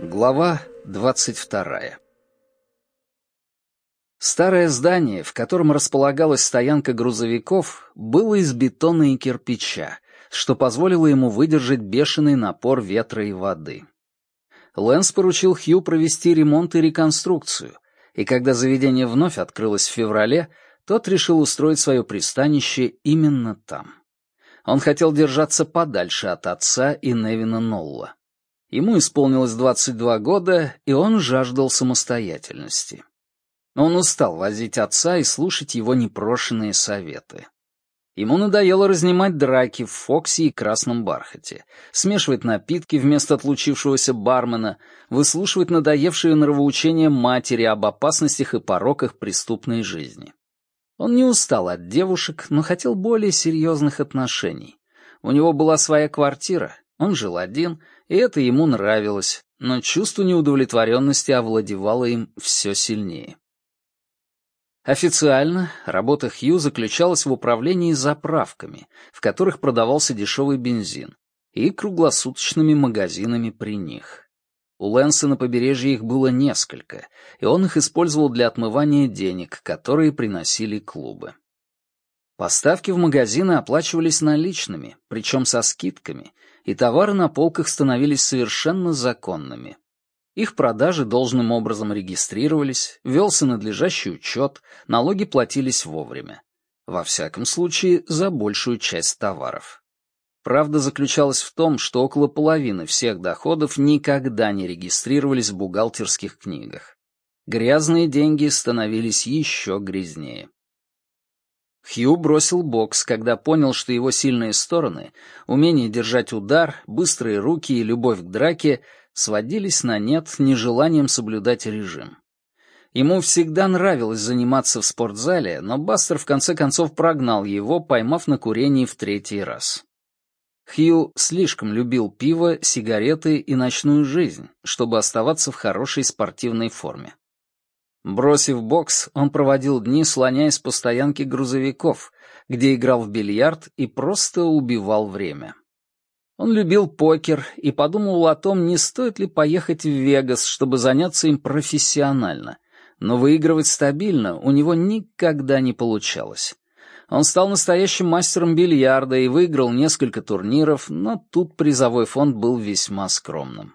Глава двадцать вторая Старое здание, в котором располагалась стоянка грузовиков, было из бетона и кирпича, что позволило ему выдержать бешеный напор ветра и воды. Лэнс поручил Хью провести ремонт и реконструкцию, и когда заведение вновь открылось в феврале, тот решил устроить свое пристанище именно там. Он хотел держаться подальше от отца и Невина Нолла. Ему исполнилось 22 года, и он жаждал самостоятельности. Он устал возить отца и слушать его непрошенные советы. Ему надоело разнимать драки в Фоксе и Красном Бархате, смешивать напитки вместо отлучившегося бармена, выслушивать надоевшие нравоучения матери об опасностях и пороках преступной жизни. Он не устал от девушек, но хотел более серьезных отношений. У него была своя квартира, он жил один, и это ему нравилось, но чувство неудовлетворенности овладевало им все сильнее. Официально работа Хью заключалась в управлении заправками, в которых продавался дешевый бензин, и круглосуточными магазинами при них. У Лэнса на побережье их было несколько, и он их использовал для отмывания денег, которые приносили клубы. Поставки в магазины оплачивались наличными, причем со скидками, и товары на полках становились совершенно законными. Их продажи должным образом регистрировались, велся надлежащий учет, налоги платились вовремя. Во всяком случае, за большую часть товаров. Правда заключалась в том, что около половины всех доходов никогда не регистрировались в бухгалтерских книгах. Грязные деньги становились еще грязнее. Хью бросил бокс, когда понял, что его сильные стороны — умение держать удар, быстрые руки и любовь к драке — сводились на нет нежеланием соблюдать режим. Ему всегда нравилось заниматься в спортзале, но Бастер в конце концов прогнал его, поймав на курении в третий раз. Хью слишком любил пиво, сигареты и ночную жизнь, чтобы оставаться в хорошей спортивной форме. Бросив бокс, он проводил дни, слоняясь по стоянке грузовиков, где играл в бильярд и просто убивал время. Он любил покер и подумывал о том, не стоит ли поехать в Вегас, чтобы заняться им профессионально, но выигрывать стабильно у него никогда не получалось. Он стал настоящим мастером бильярда и выиграл несколько турниров, но тут призовой фонд был весьма скромным.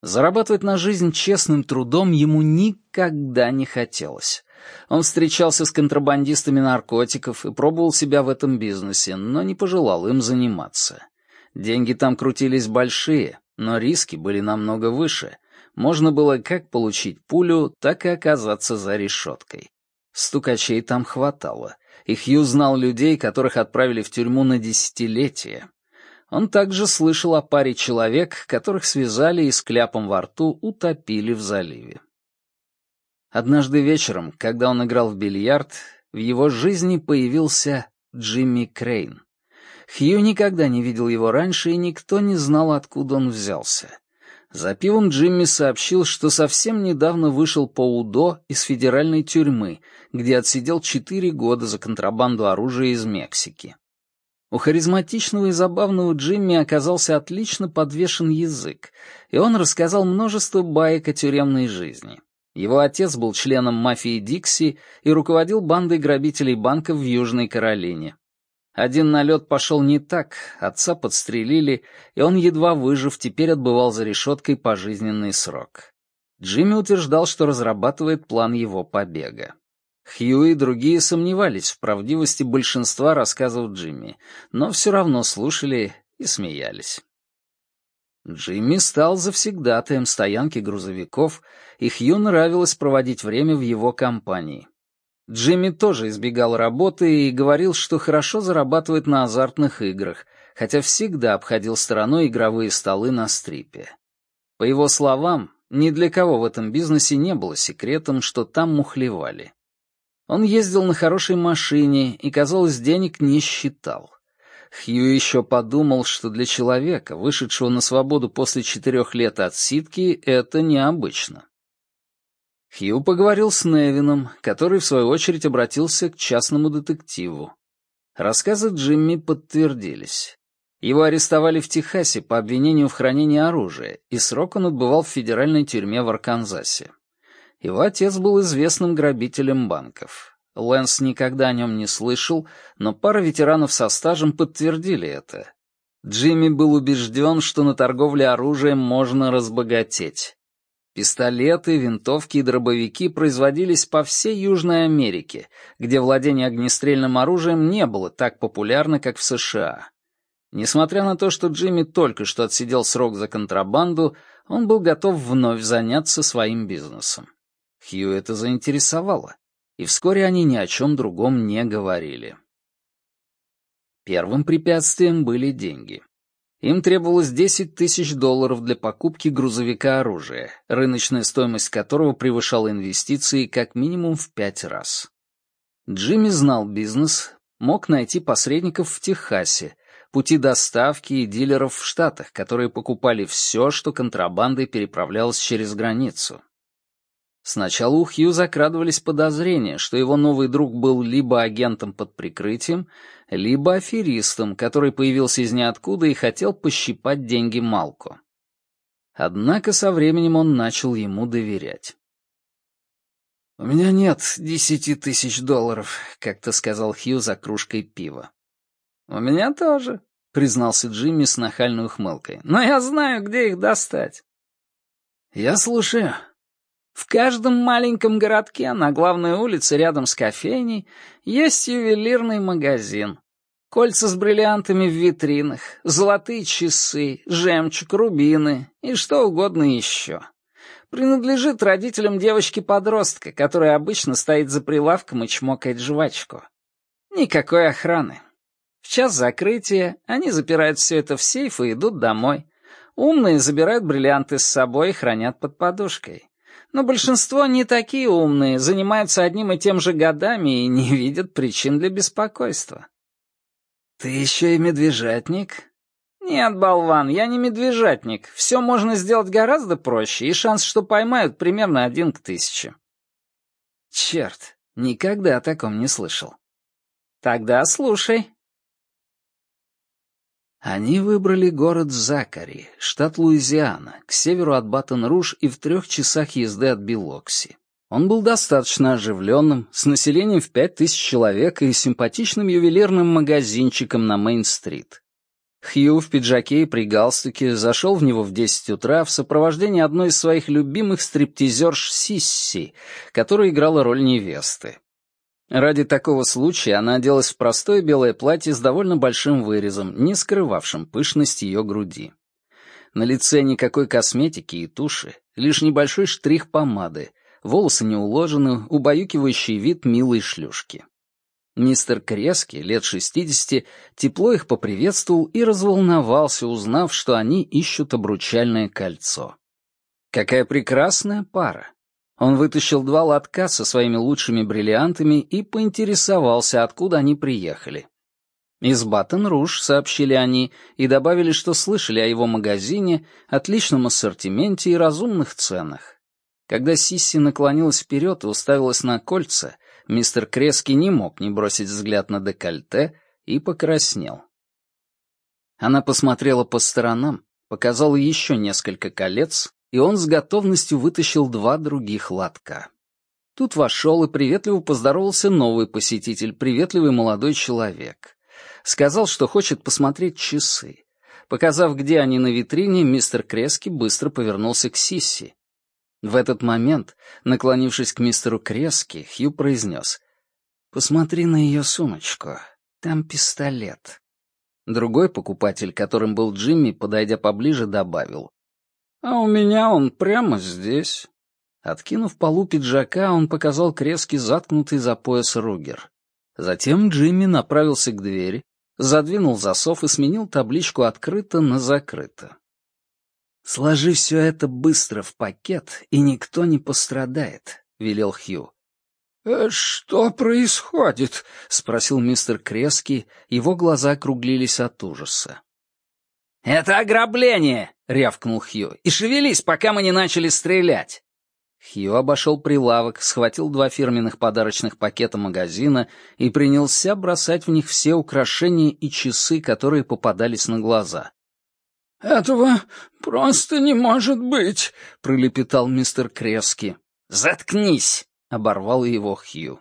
Зарабатывать на жизнь честным трудом ему никогда не хотелось. Он встречался с контрабандистами наркотиков и пробовал себя в этом бизнесе, но не пожелал им заниматься. Деньги там крутились большие, но риски были намного выше. Можно было как получить пулю, так и оказаться за решеткой. Стукачей там хватало. И Хью знал людей, которых отправили в тюрьму на десятилетия. Он также слышал о паре человек, которых связали и с кляпом во рту утопили в заливе. Однажды вечером, когда он играл в бильярд, в его жизни появился Джимми Крейн. Хью никогда не видел его раньше, и никто не знал, откуда он взялся. За пивом Джимми сообщил, что совсем недавно вышел по УДО из федеральной тюрьмы, где отсидел четыре года за контрабанду оружия из Мексики. У харизматичного и забавного Джимми оказался отлично подвешен язык, и он рассказал множество баек о тюремной жизни. Его отец был членом мафии Дикси и руководил бандой грабителей банка в Южной Каролине. Один налет пошел не так, отца подстрелили, и он, едва выжив, теперь отбывал за решеткой пожизненный срок. Джимми утверждал, что разрабатывает план его побега. Хью и другие сомневались в правдивости большинства рассказов Джимми, но все равно слушали и смеялись. Джимми стал завсегдатаем стоянки грузовиков, и Хью нравилось проводить время в его компании. Джимми тоже избегал работы и говорил, что хорошо зарабатывает на азартных играх, хотя всегда обходил стороной игровые столы на стрипе. По его словам, ни для кого в этом бизнесе не было секретом, что там мухлевали. Он ездил на хорошей машине и, казалось, денег не считал. Хью еще подумал, что для человека, вышедшего на свободу после четырех лет отсидки, это необычно. Хью поговорил с Невином, который, в свою очередь, обратился к частному детективу. Рассказы Джимми подтвердились. Его арестовали в Техасе по обвинению в хранении оружия, и срок он отбывал в федеральной тюрьме в Арканзасе. Его отец был известным грабителем банков. Лэнс никогда о нем не слышал, но пара ветеранов со стажем подтвердили это. Джимми был убежден, что на торговле оружием можно разбогатеть. Пистолеты, винтовки и дробовики производились по всей Южной Америке, где владение огнестрельным оружием не было так популярно, как в США. Несмотря на то, что Джимми только что отсидел срок за контрабанду, он был готов вновь заняться своим бизнесом. Хью это заинтересовало, и вскоре они ни о чем другом не говорили. Первым препятствием были деньги. Им требовалось 10 тысяч долларов для покупки грузовика оружия, рыночная стоимость которого превышала инвестиции как минимум в пять раз. Джимми знал бизнес, мог найти посредников в Техасе, пути доставки и дилеров в Штатах, которые покупали все, что контрабандой переправлялось через границу. Сначала у Хью закрадывались подозрения, что его новый друг был либо агентом под прикрытием, либо аферистом, который появился из ниоткуда и хотел пощипать деньги Малку. Однако со временем он начал ему доверять. «У меня нет десяти тысяч долларов», — как-то сказал Хью за кружкой пива. «У меня тоже», — признался Джимми с нахальной ухмылкой. «Но я знаю, где их достать». «Я слушаю». В каждом маленьком городке на главной улице рядом с кофейней есть ювелирный магазин. Кольца с бриллиантами в витринах, золотые часы, жемчуг, рубины и что угодно еще. Принадлежит родителям девочки-подростка, которая обычно стоит за прилавком и чмокает жвачку. Никакой охраны. В час закрытия они запирают все это в сейф и идут домой. Умные забирают бриллианты с собой и хранят под подушкой. Но большинство не такие умные, занимаются одним и тем же годами и не видят причин для беспокойства. «Ты еще и медвежатник?» «Нет, болван, я не медвежатник. Все можно сделать гораздо проще, и шанс, что поймают, примерно один к тысяче». «Черт, никогда о таком не слышал». «Тогда слушай. Они выбрали город Закари, штат Луизиана, к северу от Батон-Руж и в трех часах езды от Билокси. Он был достаточно оживленным, с населением в пять тысяч человек и симпатичным ювелирным магазинчиком на Мейн-стрит. Хью в пиджаке и при галстуке зашел в него в десять утра в сопровождении одной из своих любимых стриптизерш Сисси, которая играла роль невесты. Ради такого случая она оделась в простое белое платье с довольно большим вырезом, не скрывавшим пышность ее груди. На лице никакой косметики и туши, лишь небольшой штрих помады, волосы не уложены, убаюкивающий вид милой шлюшки. Мистер Крески, лет шестидесяти, тепло их поприветствовал и разволновался, узнав, что они ищут обручальное кольцо. Какая прекрасная пара! Он вытащил два лотка со своими лучшими бриллиантами и поинтересовался, откуда они приехали. Из Баттон-Руж, сообщили они, и добавили, что слышали о его магазине, отличном ассортименте и разумных ценах. Когда Сисси наклонилась вперед и уставилась на кольца, мистер Крески не мог не бросить взгляд на декольте и покраснел. Она посмотрела по сторонам, показала еще несколько колец, и он с готовностью вытащил два других лотка. Тут вошел и приветливо поздоровался новый посетитель, приветливый молодой человек. Сказал, что хочет посмотреть часы. Показав, где они на витрине, мистер Крески быстро повернулся к Сисси. В этот момент, наклонившись к мистеру Крески, Хью произнес «Посмотри на ее сумочку, там пистолет». Другой покупатель, которым был Джимми, подойдя поближе, добавил а у меня он прямо здесь. Откинув полу пиджака, он показал Крески заткнутый за пояс Ругер. Затем Джимми направился к двери, задвинул засов и сменил табличку «Открыто» на «Закрыто». «Сложи все это быстро в пакет, и никто не пострадает», — велел Хью. «Э, «Что происходит?» — спросил мистер Крески, его глаза округлились от ужаса. «Это ограбление!» — рявкнул Хью. «И шевелись, пока мы не начали стрелять!» Хью обошел прилавок, схватил два фирменных подарочных пакета магазина и принялся бросать в них все украшения и часы, которые попадались на глаза. «Этого просто не может быть», — пролепетал мистер Крески. «Заткнись!» — оборвал его Хью.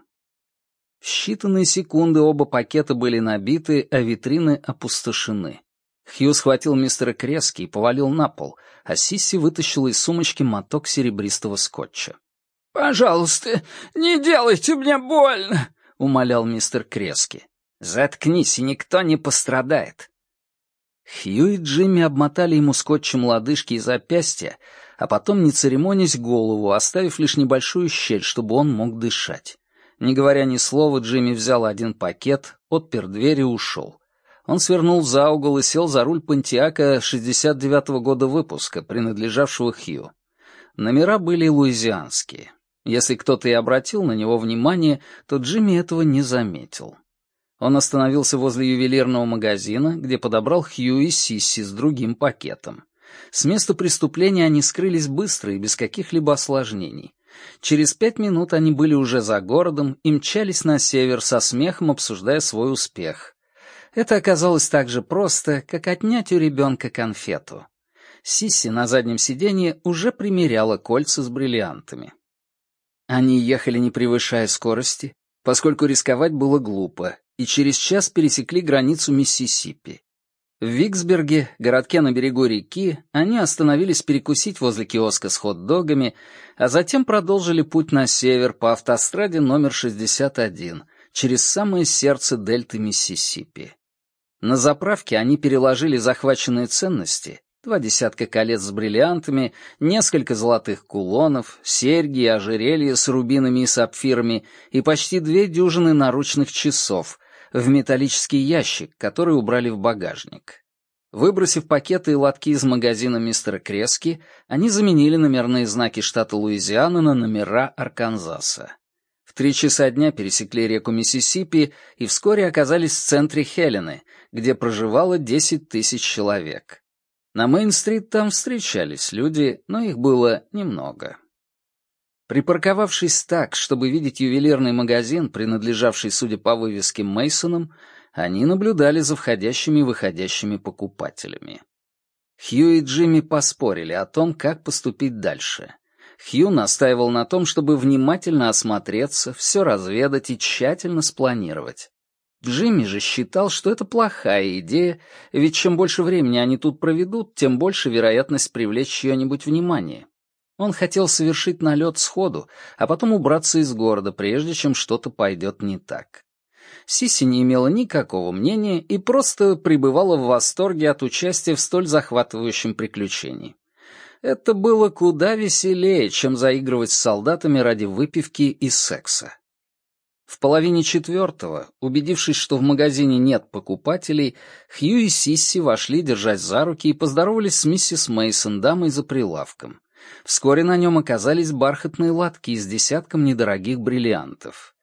В считанные секунды оба пакета были набиты, а витрины опустошены. Хью схватил мистера Крески и повалил на пол, а Сисси вытащила из сумочки моток серебристого скотча. «Пожалуйста, не делайте мне больно!» — умолял мистер Крески. «Заткнись, и никто не пострадает!» Хью и Джимми обмотали ему скотчем лодыжки и запястья, а потом, не церемонясь, голову, оставив лишь небольшую щель, чтобы он мог дышать. Не говоря ни слова, Джимми взял один пакет, отпер дверь и ушел. Он свернул за угол и сел за руль Пантиака 69-го года выпуска, принадлежавшего Хью. Номера были луизианские. Если кто-то и обратил на него внимание, то Джимми этого не заметил. Он остановился возле ювелирного магазина, где подобрал Хью и Сисси с другим пакетом. С места преступления они скрылись быстро и без каких-либо осложнений. Через пять минут они были уже за городом и мчались на север со смехом, обсуждая свой успех. Это оказалось так же просто, как отнять у ребенка конфету. Сисси на заднем сиденье уже примеряла кольца с бриллиантами. Они ехали, не превышая скорости, поскольку рисковать было глупо, и через час пересекли границу Миссисипи. В Виксберге, городке на берегу реки, они остановились перекусить возле киоска с хот-догами, а затем продолжили путь на север по автостраде номер 61 через самое сердце дельты Миссисипи. На заправке они переложили захваченные ценности, два десятка колец с бриллиантами, несколько золотых кулонов, серьги и ожерелья с рубинами и сапфирами и почти две дюжины наручных часов в металлический ящик, который убрали в багажник. Выбросив пакеты и лотки из магазина мистера Крески, они заменили номерные знаки штата Луизиана на номера Арканзаса три часа дня пересекли реку Миссисипи и вскоре оказались в центре Хелены, где проживало 10 тысяч человек. На Мейн-стрит там встречались люди, но их было немного. Припарковавшись так, чтобы видеть ювелирный магазин, принадлежавший, судя по вывеске, Мейсонам, они наблюдали за входящими и выходящими покупателями. Хью и Джимми поспорили о том, как поступить дальше. Хью настаивал на том, чтобы внимательно осмотреться, все разведать и тщательно спланировать. Джимми же считал, что это плохая идея, ведь чем больше времени они тут проведут, тем больше вероятность привлечь чье-нибудь внимание. Он хотел совершить налет сходу, а потом убраться из города, прежде чем что-то пойдет не так. Сиси не имела никакого мнения и просто пребывала в восторге от участия в столь захватывающем приключении. Это было куда веселее, чем заигрывать с солдатами ради выпивки и секса. В половине четвертого, убедившись, что в магазине нет покупателей, Хью и Сисси вошли, держась за руки, и поздоровались с миссис Мейсон, дамой за прилавком. Вскоре на нем оказались бархатные лотки с десятком недорогих бриллиантов.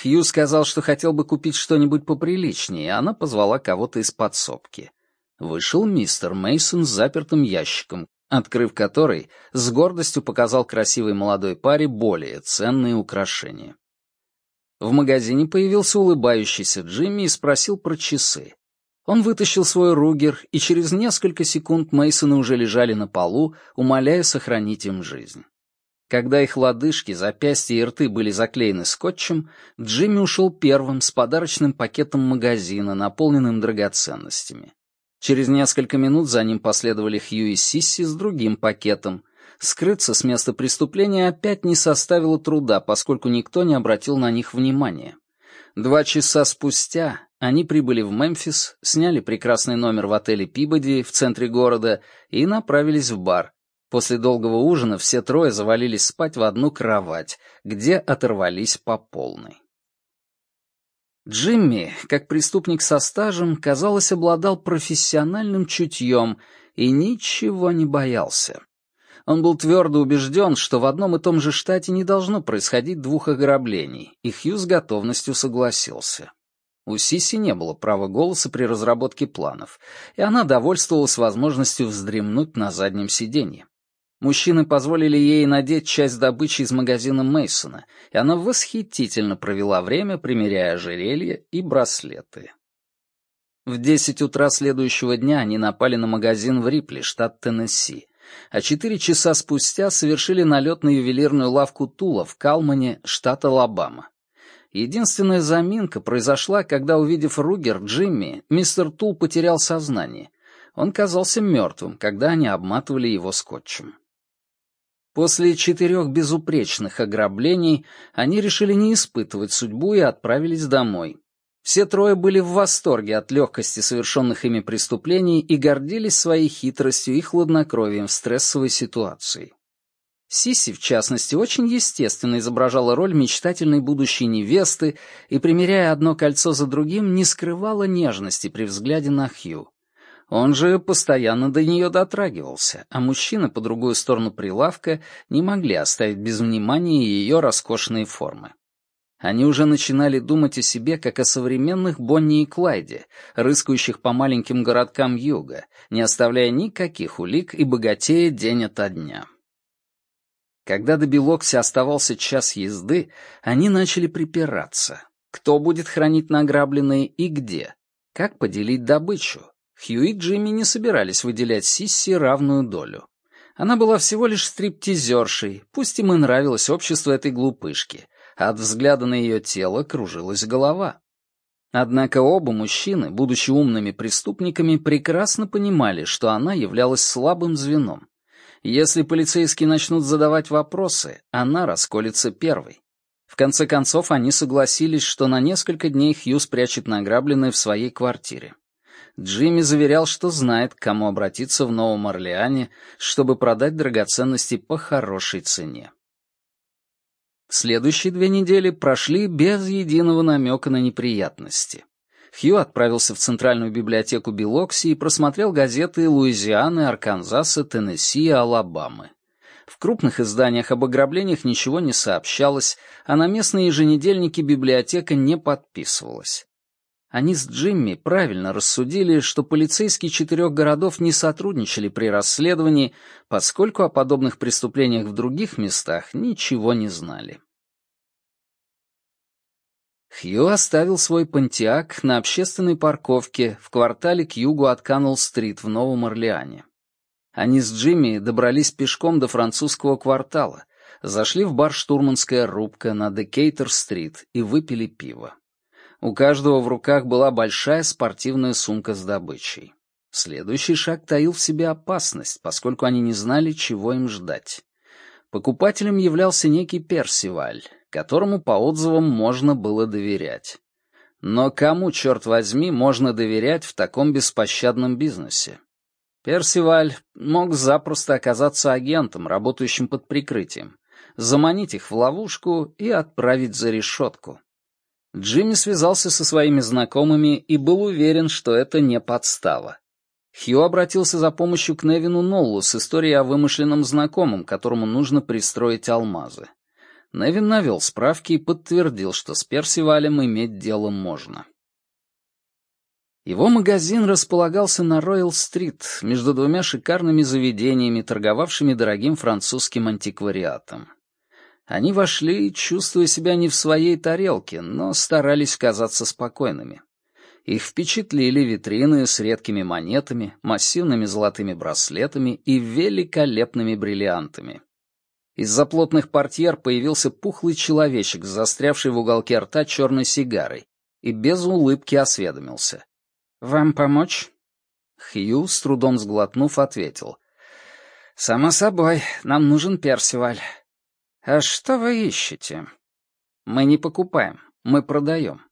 Хью сказал, что хотел бы купить что-нибудь поприличнее, и она позвала кого-то из подсобки. Вышел мистер Мейсон с запертым ящиком, открыв который, с гордостью показал красивой молодой паре более ценные украшения. В магазине появился улыбающийся Джимми и спросил про часы. Он вытащил свой ругер, и через несколько секунд Мейсоны уже лежали на полу, умоляя сохранить им жизнь. Когда их лодыжки, запястья и рты были заклеены скотчем, Джимми ушел первым с подарочным пакетом магазина, наполненным драгоценностями. Через несколько минут за ним последовали Хью и Сисси с другим пакетом. Скрыться с места преступления опять не составило труда, поскольку никто не обратил на них внимания. Два часа спустя они прибыли в Мемфис, сняли прекрасный номер в отеле Пибоди в центре города и направились в бар. После долгого ужина все трое завалились спать в одну кровать, где оторвались по полной. Джимми, как преступник со стажем, казалось, обладал профессиональным чутьем и ничего не боялся. Он был твердо убежден, что в одном и том же штате не должно происходить двух ограблений, и Хью с готовностью согласился. У Сиси не было права голоса при разработке планов, и она довольствовалась возможностью вздремнуть на заднем сиденье. Мужчины позволили ей надеть часть добычи из магазина Мейсона, и она восхитительно провела время, примеряя ожерелья и браслеты. В десять утра следующего дня они напали на магазин в Рипли, штат Теннесси, а четыре часа спустя совершили налет на ювелирную лавку Тула в Калмане, штат Алабама. Единственная заминка произошла, когда, увидев Ругер Джимми, мистер Тул потерял сознание. Он казался мертвым, когда они обматывали его скотчем. После четырех безупречных ограблений они решили не испытывать судьбу и отправились домой. Все трое были в восторге от легкости совершенных ими преступлений и гордились своей хитростью и хладнокровием в стрессовой ситуации. Сиси, в частности, очень естественно изображала роль мечтательной будущей невесты и, примеряя одно кольцо за другим, не скрывала нежности при взгляде на Хью. Он же постоянно до нее дотрагивался, а мужчины по другую сторону прилавка не могли оставить без внимания ее роскошные формы. Они уже начинали думать о себе, как о современных Бонни и Клайде, рыскающих по маленьким городкам юга, не оставляя никаких улик и богатея день ото дня. Когда до Белокси оставался час езды, они начали припираться. Кто будет хранить награбленное и где? Как поделить добычу? Хью и Джимми не собирались выделять Сисси равную долю. Она была всего лишь стриптизершей, пусть им и нравилось общество этой глупышки, а от взгляда на ее тело кружилась голова. Однако оба мужчины, будучи умными преступниками, прекрасно понимали, что она являлась слабым звеном. Если полицейские начнут задавать вопросы, она расколется первой. В конце концов, они согласились, что на несколько дней Хью спрячет награбленное в своей квартире. Джимми заверял, что знает, к кому обратиться в Новом Орлеане, чтобы продать драгоценности по хорошей цене. Следующие две недели прошли без единого намека на неприятности. Хью отправился в Центральную библиотеку Белокси и просмотрел газеты Луизианы, Арканзаса, Теннесси и Алабамы. В крупных изданиях об ограблениях ничего не сообщалось, а на местные еженедельники библиотека не подписывалась. Они с Джимми правильно рассудили, что полицейские четырех городов не сотрудничали при расследовании, поскольку о подобных преступлениях в других местах ничего не знали. Хью оставил свой понтиак на общественной парковке в квартале к югу от Каннелл-стрит в Новом Орлеане. Они с Джимми добрались пешком до французского квартала, зашли в бар «Штурманская рубка» на Декейтер-стрит и выпили пиво. У каждого в руках была большая спортивная сумка с добычей. Следующий шаг таил в себе опасность, поскольку они не знали, чего им ждать. Покупателем являлся некий Персиваль, которому по отзывам можно было доверять. Но кому, черт возьми, можно доверять в таком беспощадном бизнесе? Персиваль мог запросто оказаться агентом, работающим под прикрытием, заманить их в ловушку и отправить за решетку. Джимми связался со своими знакомыми и был уверен, что это не подстава. Хью обратился за помощью к Невину Ноллу с историей о вымышленном знакомом, которому нужно пристроить алмазы. Невин навел справки и подтвердил, что с Персивалем иметь дело можно. Его магазин располагался на Роял-стрит, между двумя шикарными заведениями, торговавшими дорогим французским антиквариатом. Они вошли, чувствуя себя не в своей тарелке, но старались казаться спокойными. Их впечатлили витрины с редкими монетами, массивными золотыми браслетами и великолепными бриллиантами. Из-за плотных портьер появился пухлый человечек, застрявший в уголке рта черной сигарой, и без улыбки осведомился. «Вам помочь?» Хью, с трудом сглотнув, ответил. «Само собой, нам нужен Персиваль. «А что вы ищете?» «Мы не покупаем, мы продаем».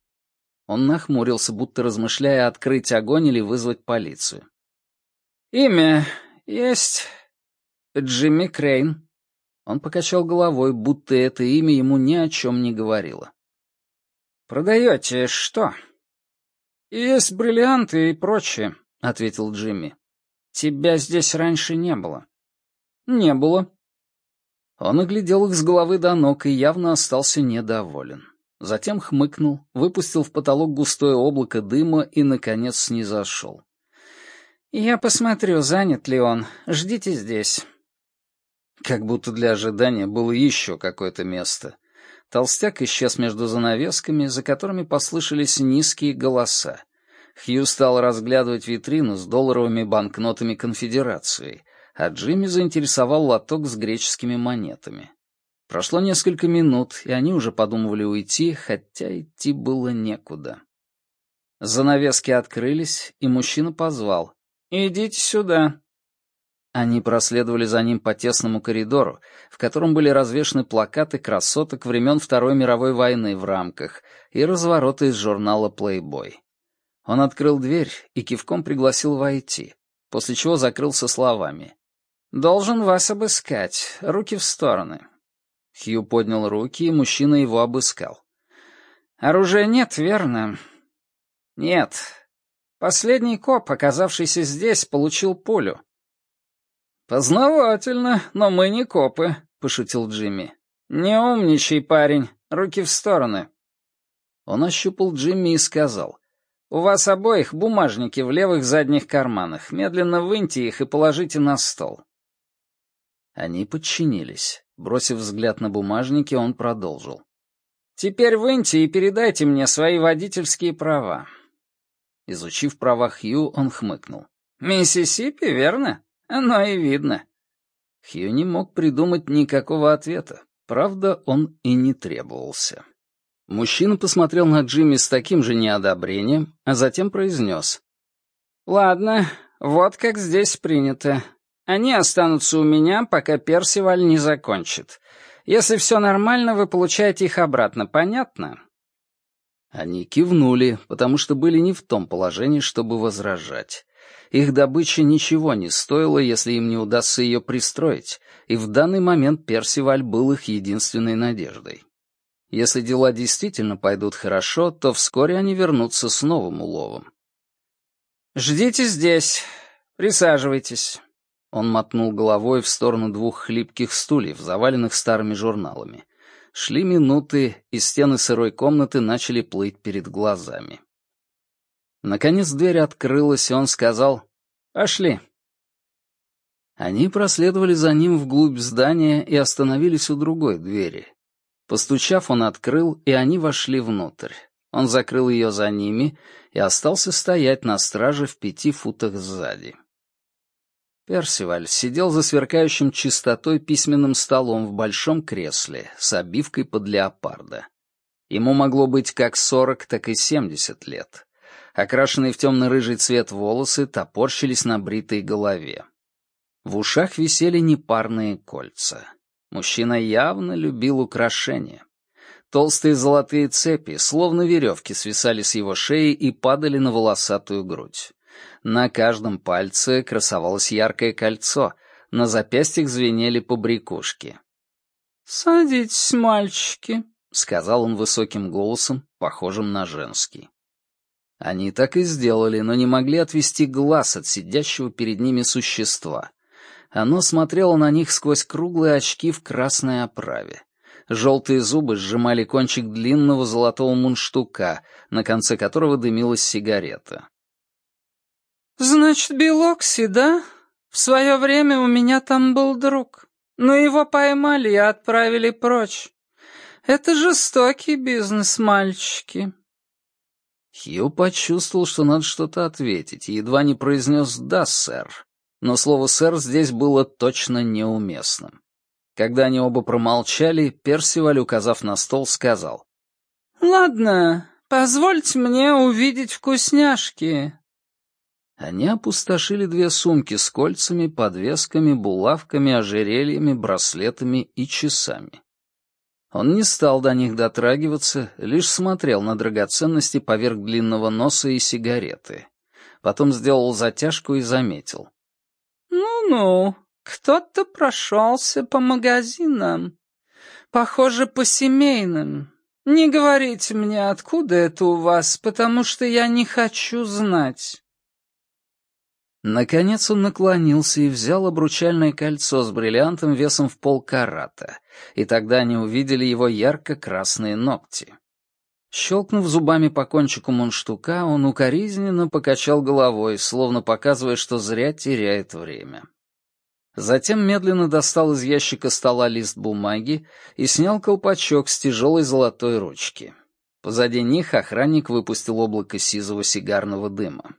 Он нахмурился, будто размышляя, открыть огонь или вызвать полицию. «Имя есть Джимми Крейн». Он покачал головой, будто это имя ему ни о чем не говорило. «Продаете что?» «Есть бриллианты и прочее», — ответил Джимми. «Тебя здесь раньше не было». «Не было», он оглядел их с головы до ног и явно остался недоволен. Затем хмыкнул, выпустил в потолок густое облако дыма и, наконец, снизошел. «Я посмотрю, занят ли он. Ждите здесь». Как будто для ожидания было еще какое-то место. Толстяк исчез между занавесками, за которыми послышались низкие голоса. Хью стал разглядывать витрину с долларовыми банкнотами конфедерации, а Джимми заинтересовал лоток с греческими монетами. Прошло несколько минут, и они уже подумывали уйти, хотя идти было некуда. Занавески открылись, и мужчина позвал. «Идите сюда». Они проследовали за ним по тесному коридору, в котором были развешаны плакаты красоток времен Второй мировой войны в рамках и развороты из журнала Playboy. Он открыл дверь и кивком пригласил войти, после чего закрылся словами. «Должен вас обыскать. Руки в стороны». Хью поднял руки, и мужчина его обыскал. «Оружия нет, верно?» «Нет. Последний коп, оказавшийся здесь, получил пулю». «Познавательно, но мы не копы», — пошутил Джимми. «Не умничай, парень. Руки в стороны». Он ощупал Джимми и сказал. «У вас обоих бумажники в левых задних карманах. Медленно выньте их и положите на стол». Они подчинились. Бросив взгляд на бумажники, он продолжил. «Теперь выньте и передайте мне свои водительские права». Изучив права Хью, он хмыкнул. «Миссисипи, верно? Оно и видно». Хью не мог придумать никакого ответа. Правда, он и не требовался. Мужчина посмотрел на Джимми с таким же неодобрением, а затем произнес. «Ладно, вот как здесь принято. Они останутся у меня, пока Персиваль не закончит. Если все нормально, вы получаете их обратно, понятно?» Они кивнули, потому что были не в том положении, чтобы возражать. Их добыча ничего не стоила, если им не удастся ее пристроить, и в данный момент Персиваль был их единственной надеждой. Если дела действительно пойдут хорошо, то вскоре они вернутся с новым уловом. «Ждите здесь. Присаживайтесь». Он мотнул головой в сторону двух хлипких стульев, заваленных старыми журналами. Шли минуты, и стены сырой комнаты начали плыть перед глазами. Наконец дверь открылась, и он сказал «Пошли». Они проследовали за ним вглубь здания и остановились у другой двери. Постучав, он открыл, и они вошли внутрь. Он закрыл ее за ними и остался стоять на страже в пяти футах сзади. Персиваль сидел за сверкающим чистотой письменным столом в большом кресле с обивкой под леопарда. Ему могло быть как сорок, так и семьдесят лет. Окрашенные в темно-рыжий цвет волосы топорщились на бритой голове. В ушах висели непарные кольца. Мужчина явно любил украшения. Толстые золотые цепи, словно веревки, свисали с его шеи и падали на волосатую грудь. На каждом пальце красовалось яркое кольцо, на запястьях звенели побрякушки. «Садитесь, мальчики», — сказал он высоким голосом, похожим на женский. Они так и сделали, но не могли отвести глаз от сидящего перед ними существа. Оно смотрело на них сквозь круглые очки в красной оправе. Желтые зубы сжимали кончик длинного золотого мундштука, на конце которого дымилась сигарета. «Значит, Белокси, да? В свое время у меня там был друг. Но его поймали и отправили прочь. Это жестокий бизнес, мальчики». Хью почувствовал, что надо что-то ответить, и едва не произнес «да, сэр». Но слово «сэр» здесь было точно неуместным. Когда они оба промолчали, Персиваль, указав на стол, сказал «Ладно, позвольте мне увидеть вкусняшки. Они опустошили две сумки с кольцами, подвесками, булавками, ожерельями, браслетами и часами. Он не стал до них дотрагиваться, лишь смотрел на драгоценности поверх длинного носа и сигареты. Потом сделал затяжку и заметил. «Ну-ну, кто-то прошелся по магазинам. Похоже, по семейным. Не говорите мне, откуда это у вас, потому что я не хочу знать». Наконец он наклонился и взял обручальное кольцо с бриллиантом весом в полкарата, и тогда они увидели его ярко-красные ногти. Щелкнув зубами по кончику мундштука, он укоризненно покачал головой, словно показывая, что зря теряет время. Затем медленно достал из ящика стола лист бумаги и снял колпачок с тяжелой золотой ручки. Позади них охранник выпустил облако сизого сигарного дыма.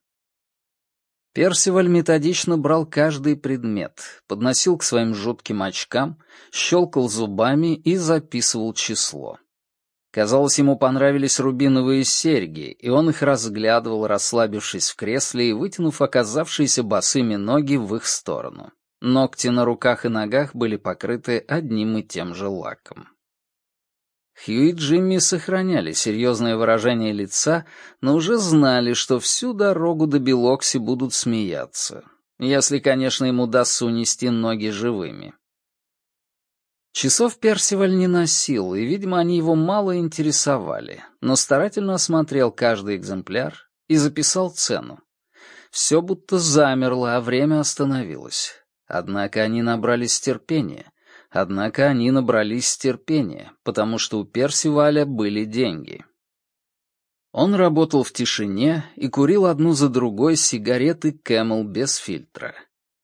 Персиваль методично брал каждый предмет, подносил к своим жутким очкам, щелкал зубами и записывал число. Казалось, ему понравились рубиновые серьги, и он их разглядывал, расслабившись в кресле и вытянув оказавшиеся босыми ноги в их сторону. Ногти на руках и ногах были покрыты одним и тем же лаком. Хью и Джимми сохраняли серьезное выражение лица, но уже знали, что всю дорогу до Белокси будут смеяться. Если, конечно, им удастся унести ноги живыми. Часов Персиваль не носил, и, видимо, они его мало интересовали, но старательно осмотрел каждый экземпляр и записал цену. Все будто замерло, а время остановилось. Однако они набрались терпения. Однако они набрались терпения, потому что у Персиваля были деньги. Он работал в тишине и курил одну за другой сигареты Camel без фильтра.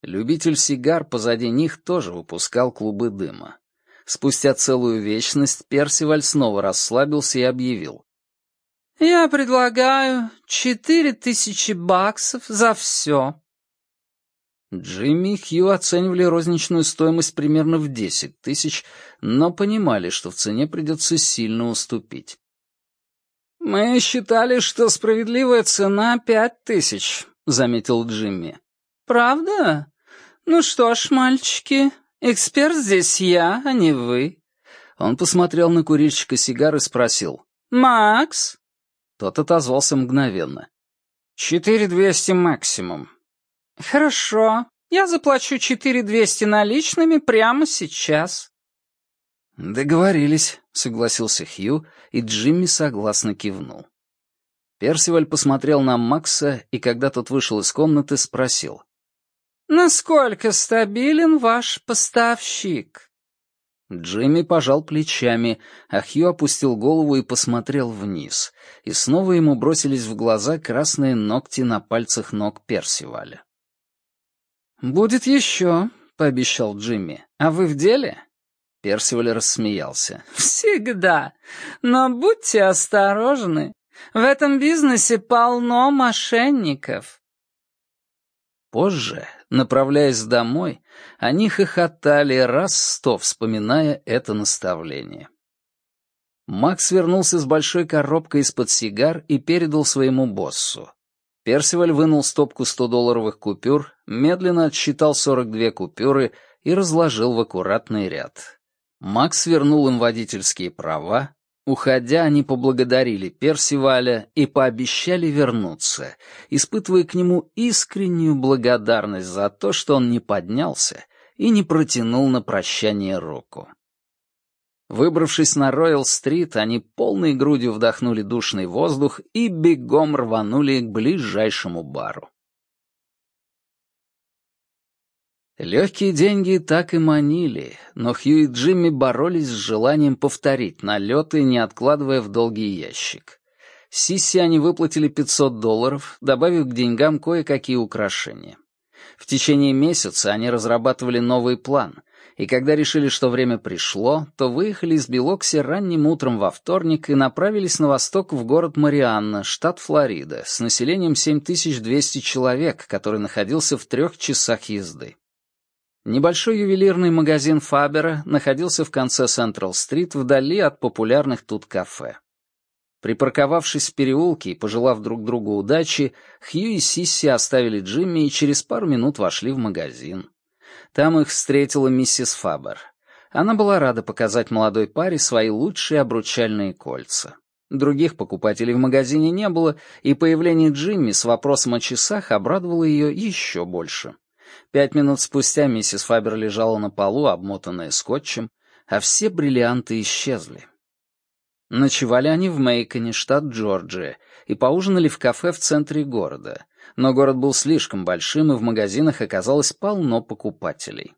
Любитель сигар позади них тоже выпускал клубы дыма. Спустя целую вечность Персиваль снова расслабился и объявил. «Я предлагаю четыре тысячи баксов за все». Джимми и Хью оценивали розничную стоимость примерно в десять тысяч, но понимали, что в цене придется сильно уступить. «Мы считали, что справедливая цена пять тысяч», — заметил Джимми. «Правда? Ну что ж, мальчики, эксперт здесь я, а не вы». Он посмотрел на курильщика сигар и спросил. «Макс?» Тот отозвался мгновенно. «Четыре двести максимум. «Хорошо. Я заплачу четыре двести наличными прямо сейчас». «Договорились», — согласился Хью, и Джимми согласно кивнул. Персиваль посмотрел на Макса, и когда тот вышел из комнаты, спросил. «Насколько стабилен ваш поставщик?» Джимми пожал плечами, а Хью опустил голову и посмотрел вниз, и снова ему бросились в глаза красные ногти на пальцах ног Персиваля. «Будет еще», — пообещал Джимми. «А вы в деле?» Персиваль рассмеялся. «Всегда. Но будьте осторожны. В этом бизнесе полно мошенников». Позже, направляясь домой, они хохотали раз сто, вспоминая это наставление. Макс вернулся с большой коробкой из-под сигар и передал своему боссу. Персиваль вынул стопку 100-долларовых купюр, медленно отсчитал 42 купюры и разложил в аккуратный ряд. Макс вернул им водительские права. Уходя, они поблагодарили Персиваля и пообещали вернуться, испытывая к нему искреннюю благодарность за то, что он не поднялся и не протянул на прощание руку. Выбравшись на Роял-стрит, они полной грудью вдохнули душный воздух и бегом рванули к ближайшему бару. Легкие деньги так и манили, но Хью и Джимми боролись с желанием повторить налеты, не откладывая в долгий ящик. Сисси они выплатили 500 долларов, добавив к деньгам кое-какие украшения. В течение месяца они разрабатывали новый план, и когда решили, что время пришло, то выехали из Белокси ранним утром во вторник и направились на восток в город Марианна, штат Флорида, с населением 7200 человек, который находился в трех часах езды. Небольшой ювелирный магазин Фабера находился в конце Централ-стрит вдали от популярных тут кафе. Припарковавшись в переулке и пожелав друг другу удачи, Хью и Сисси оставили Джимми и через пару минут вошли в магазин. Там их встретила миссис Фабер. Она была рада показать молодой паре свои лучшие обручальные кольца. Других покупателей в магазине не было, и появление Джимми с вопросом о часах обрадовало ее еще больше. Пять минут спустя миссис Фабер лежала на полу, обмотанная скотчем, а все бриллианты исчезли. Ночевали они в Мейконе, штат Джорджия, и поужинали в кафе в центре города. Но город был слишком большим, и в магазинах оказалось полно покупателей.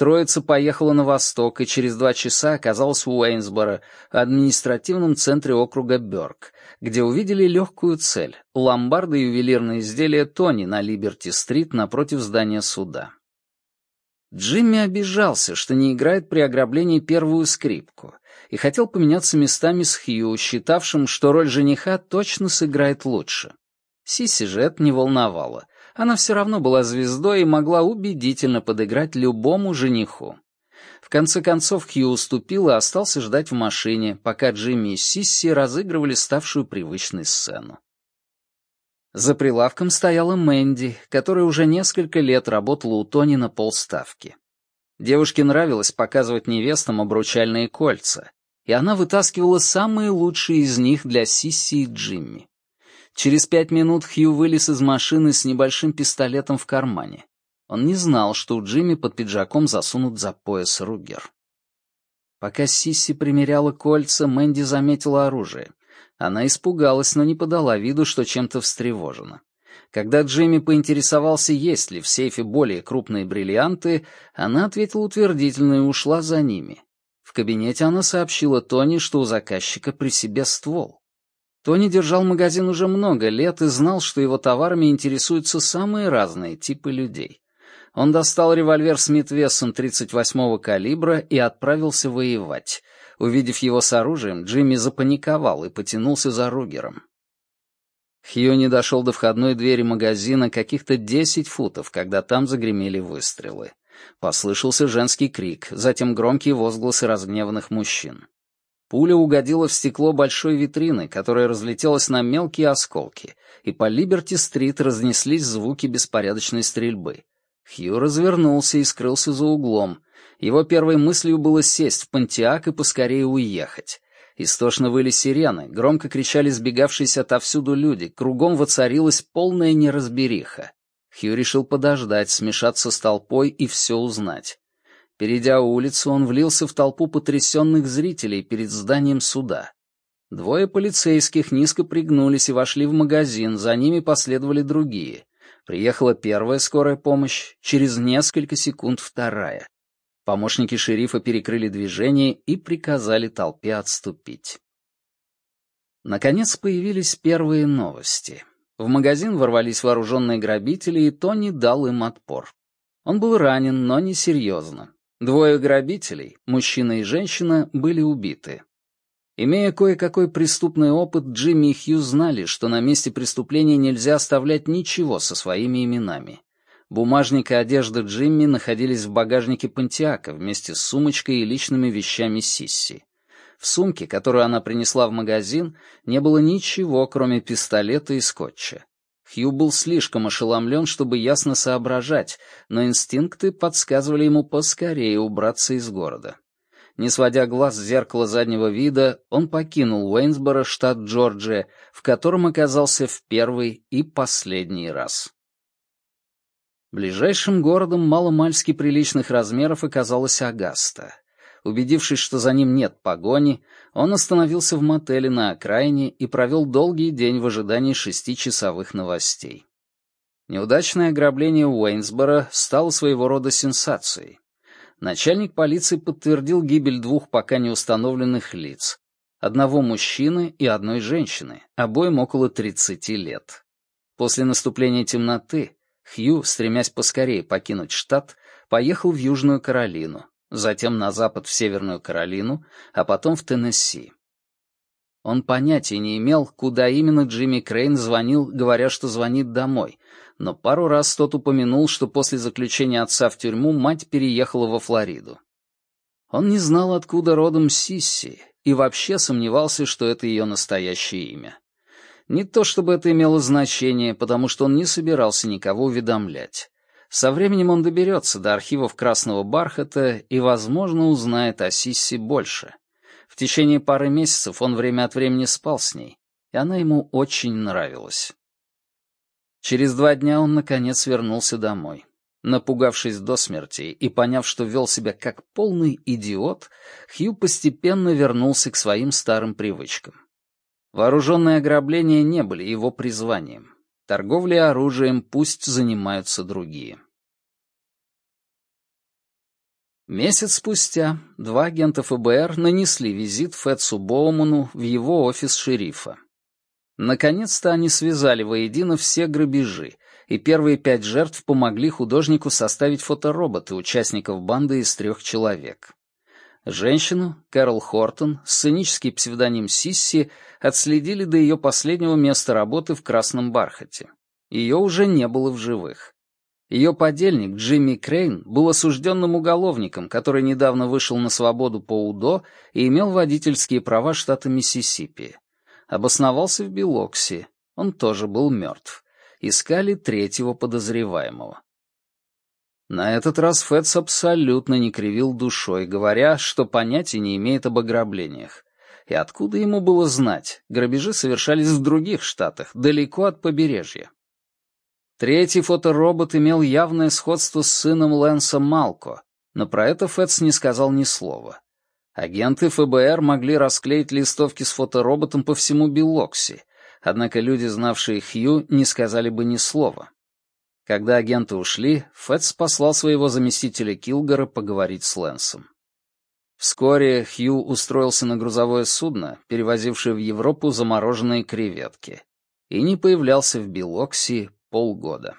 Троица поехала на восток и через два часа оказалась в Уэйнсборо, административном центре округа Бёрк, где увидели легкую цель — ломбарды и ювелирные изделия Тони на Либерти-стрит напротив здания суда. Джимми обижался, что не играет при ограблении первую скрипку, и хотел поменяться местами с Хью, считавшим, что роль жениха точно сыграет лучше. Сисси же это не волновало. Она все равно была звездой и могла убедительно подыграть любому жениху. В конце концов Хью уступил и остался ждать в машине, пока Джимми и Сисси разыгрывали ставшую привычной сцену. За прилавком стояла Мэнди, которая уже несколько лет работала у Тони на полставки. Девушке нравилось показывать невестам обручальные кольца, и она вытаскивала самые лучшие из них для Сисси и Джимми. Через пять минут Хью вылез из машины с небольшим пистолетом в кармане. Он не знал, что у Джимми под пиджаком засунут за пояс Ругер. Пока Сисси примеряла кольца, Мэнди заметила оружие. Она испугалась, но не подала виду, что чем-то встревожена. Когда Джимми поинтересовался, есть ли в сейфе более крупные бриллианты, она ответила утвердительно и ушла за ними. В кабинете она сообщила Тони, что у заказчика при себе ствол. Тони держал магазин уже много лет и знал, что его товарами интересуются самые разные типы людей. Он достал револьвер Смит Вессон 38-го калибра и отправился воевать — Увидев его с оружием, Джимми запаниковал и потянулся за Ругером. Хью не дошел до входной двери магазина каких-то десять футов, когда там загремели выстрелы. Послышался женский крик, затем громкие возгласы разгневанных мужчин. Пуля угодила в стекло большой витрины, которая разлетелась на мелкие осколки, и по Либерти-стрит разнеслись звуки беспорядочной стрельбы. Хью развернулся и скрылся за углом. Его первой мыслью было сесть в Пантиак и поскорее уехать. Истошно выли сирены, громко кричали сбегавшиеся отовсюду люди, кругом воцарилась полная неразбериха. Хью решил подождать, смешаться с толпой и все узнать. Перейдя улицу, он влился в толпу потрясенных зрителей перед зданием суда. Двое полицейских низко пригнулись и вошли в магазин, за ними последовали другие. Приехала первая скорая помощь, через несколько секунд вторая. Помощники шерифа перекрыли движение и приказали толпе отступить. Наконец появились первые новости. В магазин ворвались вооруженные грабители, и Тони дал им отпор. Он был ранен, но не серьезно. Двое грабителей, мужчина и женщина, были убиты. Имея кое-какой преступный опыт, Джимми и Хью знали, что на месте преступления нельзя оставлять ничего со своими именами. Бумажник и одежда Джимми находились в багажнике Пантиака вместе с сумочкой и личными вещами Сисси. В сумке, которую она принесла в магазин, не было ничего, кроме пистолета и скотча. Хью был слишком ошеломлен, чтобы ясно соображать, но инстинкты подсказывали ему поскорее убраться из города. Не сводя глаз с зеркала заднего вида, он покинул Уэйнсборо, штат Джорджия, в котором оказался в первый и последний раз. Ближайшим городом маломальски приличных размеров оказалась Агаста. Убедившись, что за ним нет погони, он остановился в мотеле на окраине и провел долгий день в ожидании шестичасовых новостей. Неудачное ограбление Уэйнсборо стало своего рода сенсацией начальник полиции подтвердил гибель двух пока не установленных лиц. Одного мужчины и одной женщины, обоим около 30 лет. После наступления темноты Хью, стремясь поскорее покинуть штат, поехал в Южную Каролину, затем на запад в Северную Каролину, а потом в Теннесси. Он понятия не имел, куда именно Джимми Крейн звонил, говоря, что звонит домой, но пару раз тот упомянул, что после заключения отца в тюрьму мать переехала во Флориду. Он не знал, откуда родом Сисси, и вообще сомневался, что это ее настоящее имя. Не то чтобы это имело значение, потому что он не собирался никого уведомлять. Со временем он доберется до архивов Красного Бархата и, возможно, узнает о Сисси больше. В течение пары месяцев он время от времени спал с ней, и она ему очень нравилась. Через два дня он, наконец, вернулся домой. Напугавшись до смерти и поняв, что вел себя как полный идиот, Хью постепенно вернулся к своим старым привычкам. Вооруженные ограбления не были его призванием. Торговлей оружием пусть занимаются другие. Месяц спустя два агента ФБР нанесли визит Фетсу Боуману в его офис шерифа. Наконец-то они связали воедино все грабежи, и первые пять жертв помогли художнику составить фотороботы участников банды из трех человек. Женщину, Кэрол Хортон, сценический псевдоним Сисси, отследили до ее последнего места работы в Красном Бархате. Ее уже не было в живых. Ее подельник Джимми Крейн был осужденным уголовником, который недавно вышел на свободу по УДО и имел водительские права штата Миссисипи. Обосновался в Белокси. Он тоже был мертв. Искали третьего подозреваемого. На этот раз Фэтс абсолютно не кривил душой, говоря, что понятия не имеет об ограблениях. И откуда ему было знать? Грабежи совершались в других штатах, далеко от побережья. Третий фоторобот имел явное сходство с сыном Лэнса Малко, но про это Фэтс не сказал ни слова. Агенты ФБР могли расклеить листовки с фотороботом по всему Белокси, однако люди, знавшие Хью, не сказали бы ни слова. Когда агенты ушли, Фэтс послал своего заместителя Килгора поговорить с Лэнсом. Вскоре Хью устроился на грузовое судно, перевозившее в Европу замороженные креветки, и не появлялся в Белокси полгода.